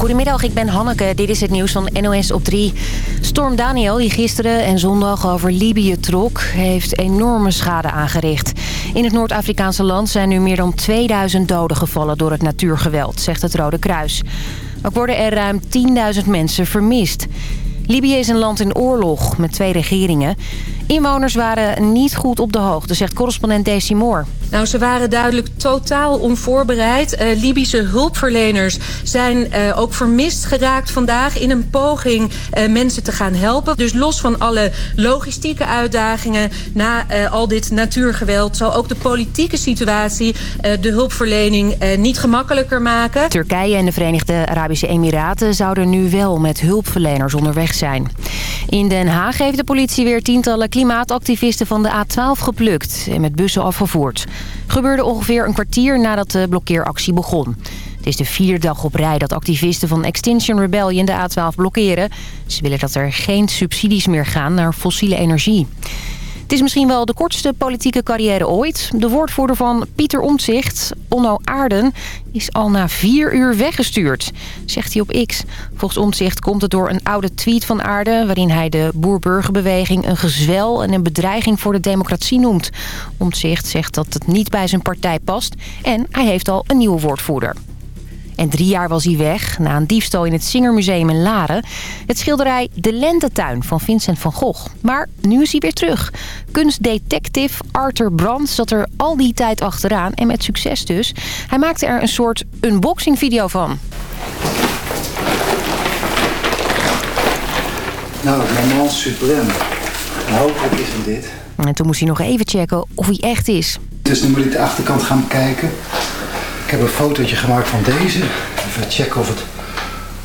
Goedemiddag, ik ben Hanneke. Dit is het nieuws van NOS op 3. Storm Daniel, die gisteren en zondag over Libië trok... heeft enorme schade aangericht. In het Noord-Afrikaanse land zijn nu meer dan 2000 doden gevallen... door het natuurgeweld, zegt het Rode Kruis. Ook worden er ruim 10.000 mensen vermist. Libië is een land in oorlog met twee regeringen. Inwoners waren niet goed op de hoogte, zegt correspondent Daisy Moore. Nou, ze waren duidelijk totaal onvoorbereid. Uh, Libische hulpverleners zijn uh, ook vermist geraakt vandaag... in een poging uh, mensen te gaan helpen. Dus los van alle logistieke uitdagingen... na al dit natuurgeweld... zal ook de politieke situatie de hulpverlening niet gemakkelijker maken. Turkije en de Verenigde Arabische Emiraten... zouden nu wel met hulpverleners onderweg zijn. In Den Haag heeft de politie weer tientallen klimaatactivisten van de A12 geplukt... en met bussen afgevoerd. Gebeurde ongeveer een kwartier nadat de blokkeeractie begon. Het is de vierde dag op rij dat activisten van Extinction Rebellion de A12 blokkeren. Ze willen dat er geen subsidies meer gaan naar fossiele energie. Het is misschien wel de kortste politieke carrière ooit. De woordvoerder van Pieter Omtzigt, Onno Aarden, is al na vier uur weggestuurd, zegt hij op X. Volgens Omtzigt komt het door een oude tweet van Aarden... waarin hij de boer-burgerbeweging een gezwel en een bedreiging voor de democratie noemt. Omtzigt zegt dat het niet bij zijn partij past en hij heeft al een nieuwe woordvoerder. En drie jaar was hij weg na een diefstal in het Singermuseum in Laren. Het schilderij De Lentetuin van Vincent van Gogh. Maar nu is hij weer terug. Kunstdetective Arthur Brands zat er al die tijd achteraan. En met succes dus. Hij maakte er een soort unboxing video van. Nou, moment supreme. En hopelijk is hem dit. En toen moest hij nog even checken of hij echt is. Dus nu moet ik de achterkant gaan bekijken. Ik heb een fotootje gemaakt van deze. Even checken of, het,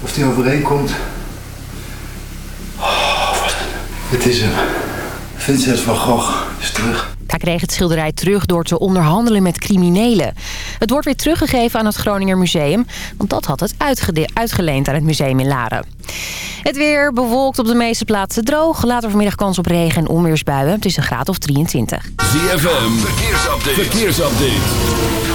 of die overeenkomt. Oh, wat Het is hem. Vincent van Gogh is terug. Hij kreeg het schilderij terug door te onderhandelen met criminelen. Het wordt weer teruggegeven aan het Groninger Museum... want dat had het uitgeleend aan het museum in Laren. Het weer bewolkt op de meeste plaatsen droog. Later vanmiddag kans op regen en onweersbuien. Het is een graad of 23. ZFM, verkeersupdate. verkeersupdate.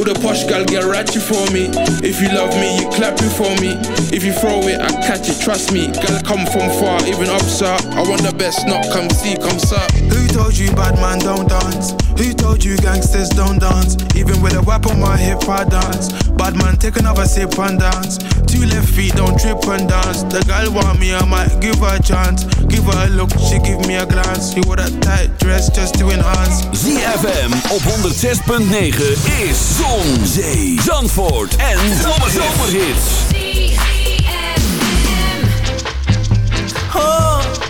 All the posh gal get ratchet for me. If you love me, you clap it for me. If you throw it, I catch it, trust me. Gal come from far, even up, sir. I want the best, not come see, come sir. Who told you bad man don't dance? Who told you gangsters don't dance? Even with a whip on my hip, I dance. Bad man, take another sip and dance. Two left feet, don't trip and dance. The girl want me, I might give her a chance. Give her a look, she give me a glance. You wore that tight dress just to enhance. ZFM op 106.9 is Zon, Zee, Zandvoort en Zomerhits. Oh,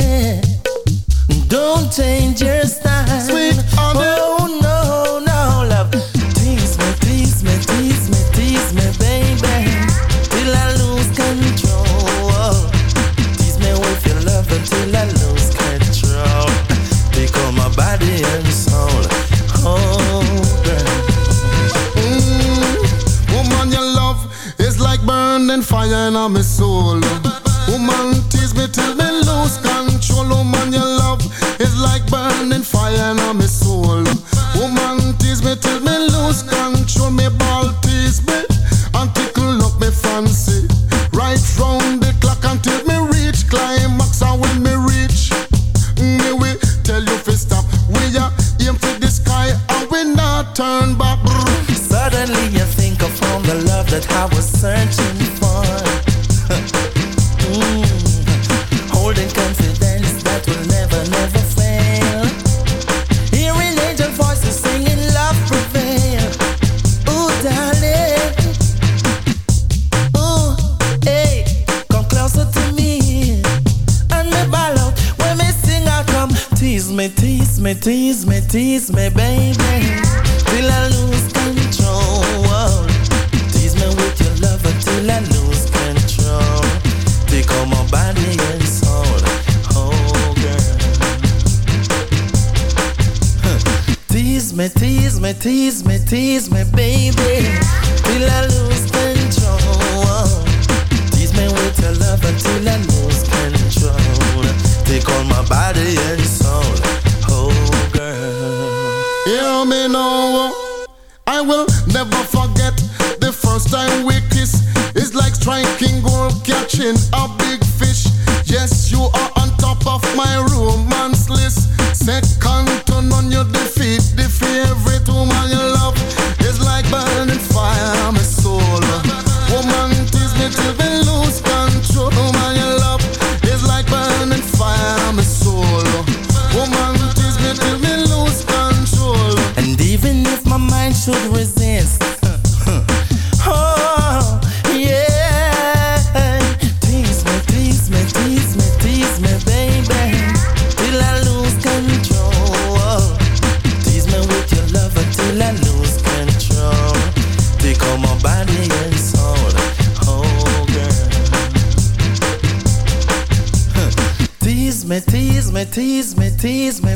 Don't change your style. Sweet oh, no, no, love. Tease me, tease me, tease me, tease me, baby. Till I lose control. Tease me with your love until I lose control. My body and soul. Oh, girl. Mm, woman, your love is like burning fire in my soul. Woman, tease me till me lose control. Woman, your tease me, tease me.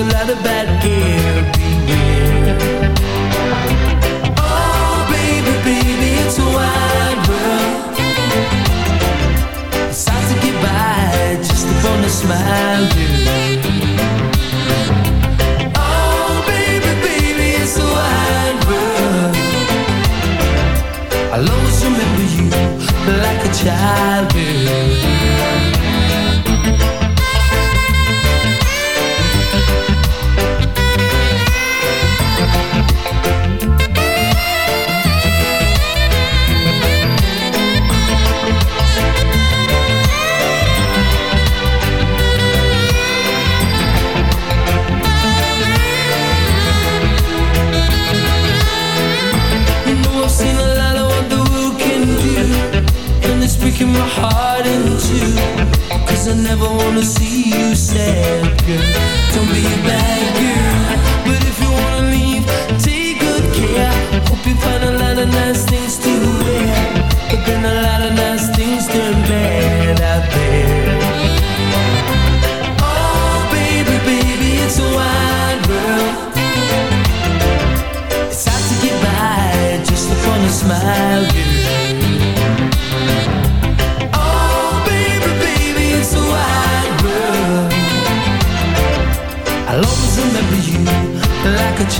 to let a bad girl beware. Oh, baby, baby, it's a wide world. It's hard to get by just a smile. Oh, baby, baby, it's a wide world. I'll always remember you like a child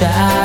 child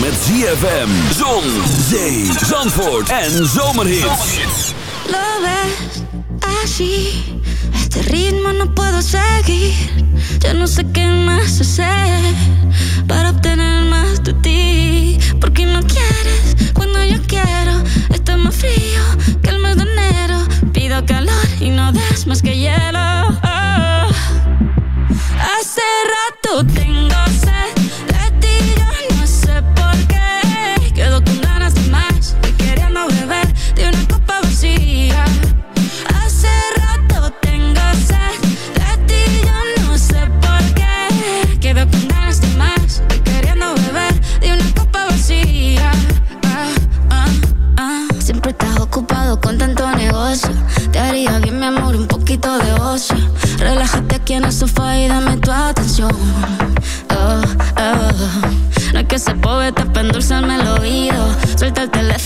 met ZFM, zon, zee, zandvoort en zomerhits. Lo ves así, este ritmo no puedo seguir. Ya no sé qué más hacer para obtener más de ti. Porque no quieres cuando yo quiero. Está más frío que el mes de enero. Pido calor y no des más que hielo. Oh. Hace rato tengo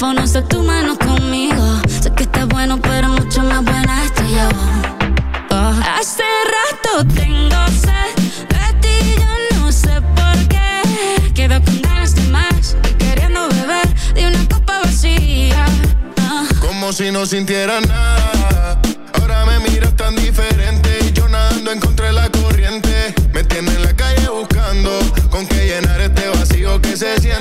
teléfono, sé tu mano conmigo. Sé que estás bueno, pero mucho más buena estoy yo. Oh. Hace rato tengo sed de ti, yo no sé por qué. Quedo con ganas de más queriendo beber de una copa vacía. Ah. Como si no sintiera nada.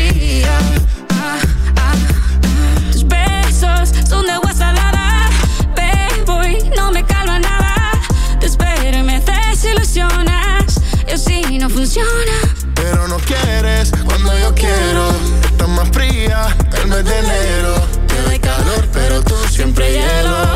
Ah, ah, ah. Tus besos son de agua salada, bebo y no me calma nada. Te espero y me desilusionas, y así no funciona. Pero no quieres cuando yo quiero. Estás más fría el mes de enero. Te doy calor, pero tú siempre hielo.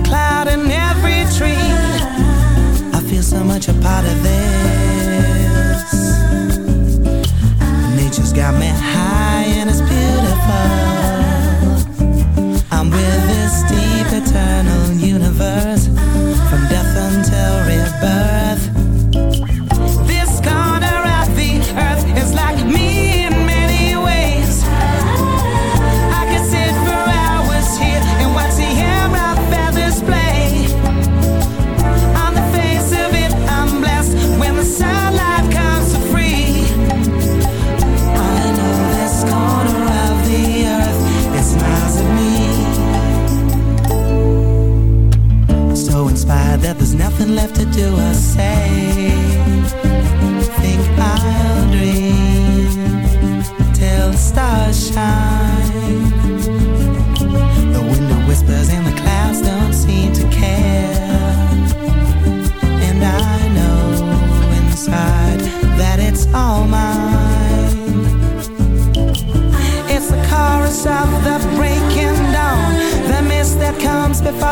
Cloud and every tree. I feel so much a part of this. Nature's got me high and it's beautiful.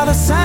Comes before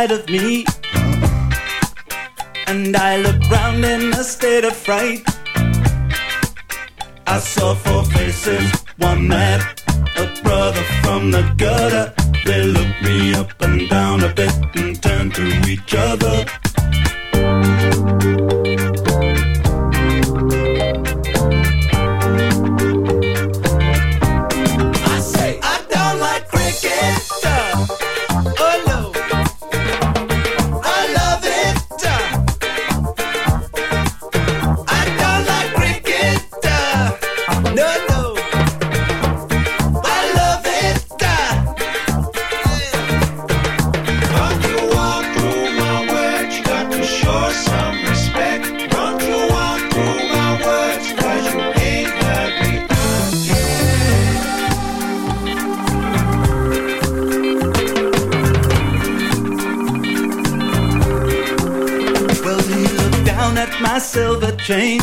inside of me. And I look round in a state of fright. I saw four faces, one mad, a brother from the gutter. They looked me up and down a bit and turned to each other. change.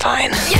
fine. Yeah.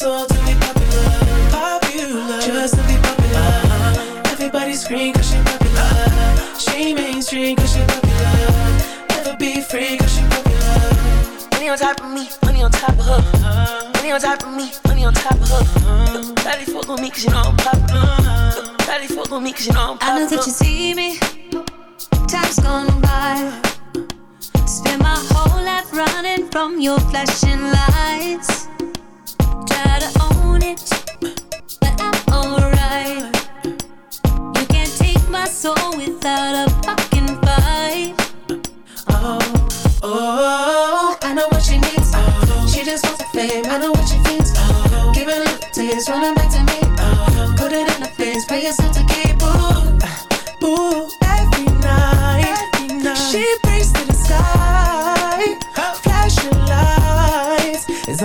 Soul to be popular. Popular, just to be popular. Everybody scream cause she popular. She mainstream cause she popular. Never be free cause she popular. Money on top of me, money on top of her. Money on top of me, money on top of her. Daddy fuck with me cause you know I'm popular. Daddy fuck with me cause you know I'm popular. I know that you see me. Time's gone by. Spend my whole life running from your flashing lights.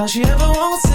All she ever wants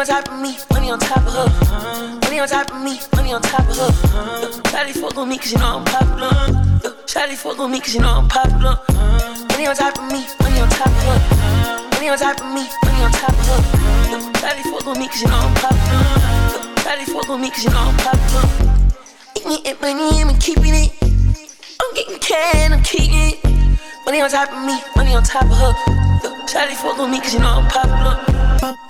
On top of me, money on top of her. Money on top of me, money on top of her. Daddy fuck with me cause you know I'm popular. Daddy fuck with me cause you know I'm popular. Money on top of me, money on top of her. Money on top of me, money on top of her. Daddy fuck with me cause you know I'm popular. Daddy fuck with me cause you know I'm popular. Eating it, money, I'm keeping it. I'm getting can, I'm keeping it. Money on top of me, money on top of her. Daddy fuck with me cause you know I'm popular.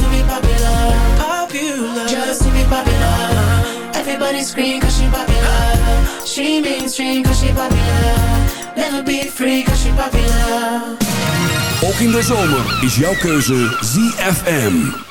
popular. Everybody scream cause she popular. She mainstream cause she popular. Never be free cause she popular. Ook in de zomer is jouw keuze ZFM.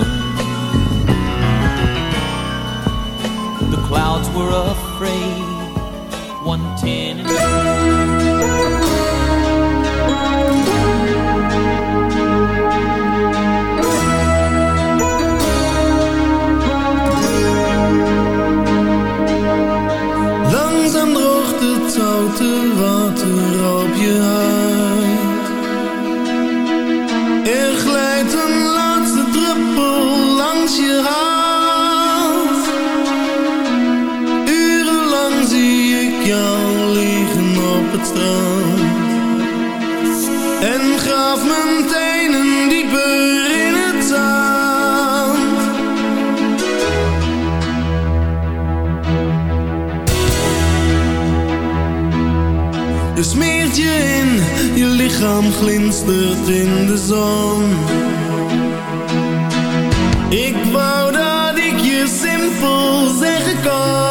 Were afraid, one Langzaam droogt het zoute Je smeert je in, je lichaam glinstert in de zon. Ik wou dat ik je simpel zeggen kan.